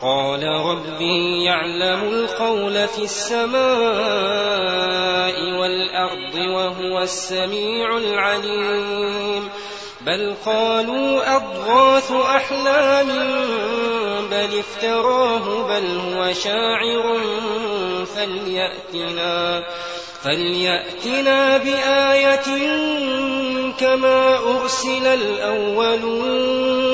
قال ربي يعلم القول في السماء والأرض وهو السميع العليم. بل قالوا أضغاث أحلام بل افتراه بل هو شاعر فليأتنا فليأتنا بآية كما أرسل الأولون.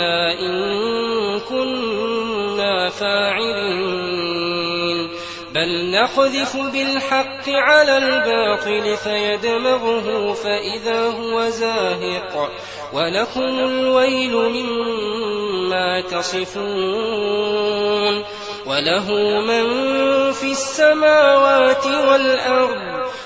إن كنا فاعلين. بل نقذف بالحق على الباطل فيدمغه فإذا هو زاهق. ولكم الويل مما تصفون. وله من في السماوات والأرض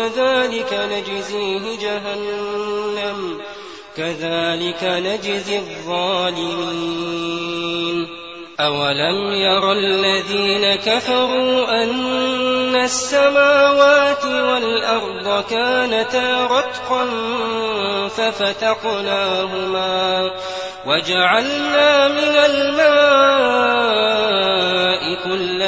فذلك نجزيه جهنم كذلك نجزي الظالمين. أولم ير الذين كفروا أن السماوات والأرض كانتا رتقا ففتقناهما وجعلنا من الماء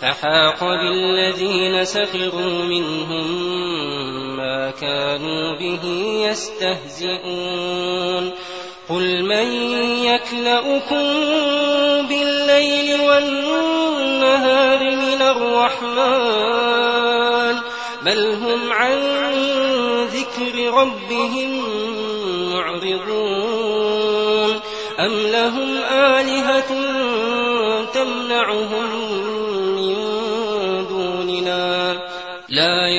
فحاق بالذين سخروا منهم ما كانوا به يستهزئون قل من يكلؤكم بالليل والنهار من الرحمن بل هم عن ذكر ربهم معرضون أم لهم آلهة تمنعهم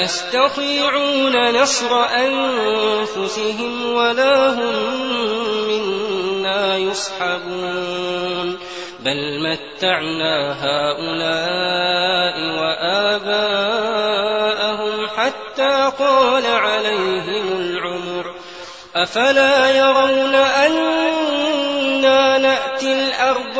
يستطيعون نصر أنفسهم ولا هم منا يصحبون. بل متعنا هؤلاء وآباءهم حتى طال عليهم العمر. أفلا يرون أنا نأتي الأرض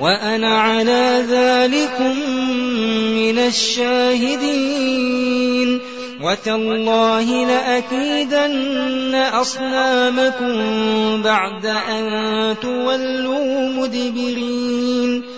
وأنا على ذلكم من الشاهدين. وتالله لأكيدن أصنامكم بعد أن تولوا مدبرين.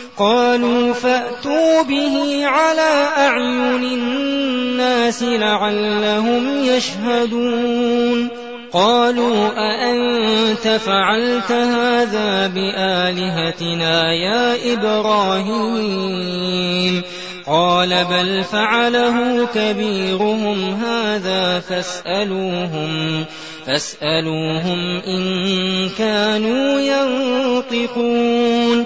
قالوا فأتوا به على أعين الناس لعلهم يشهدون. قالوا أأنت فعلت هذا بآلهتنا يا إبراهيم؟ قال بل فعله كبيرهم هذا فاسألوهم فاسألوهم إن كانوا ينطقون.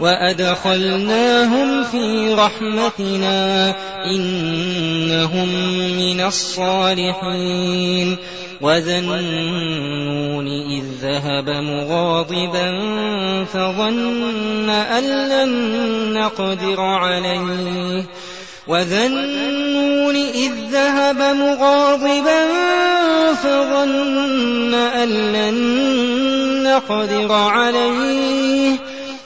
وأدخلناهم في رحمتنا إنهم من الصالحين وذا النون إذ ذهب مغاضبا فظن أن لن نقدر عليه وذا النون إذ ذهب مغاضبا فظن أن لن نقدر عليه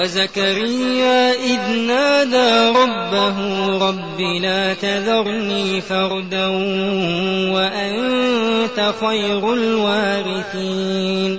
وزكريا إذ نادى ربه رب لا تذرني فردا وأنت خير الوارثين.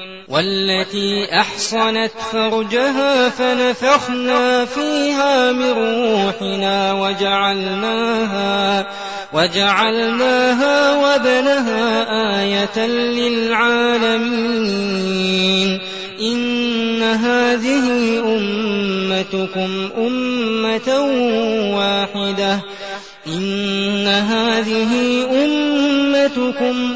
والتي أحصنت فرجها فنفخنا فيها من روحنا وجعلناها وجعلناها وبنها آية للعالمين. إن هذه أمتكم أمة واحدة. إن هذه أمتكم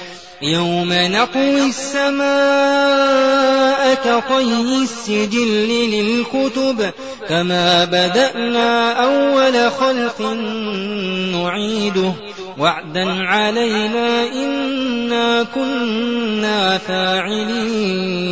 يوم نطوي السماء كطي السجل للكتب كما بدأنا أول خلق نعيده وعدا علينا إنا كنا فاعلين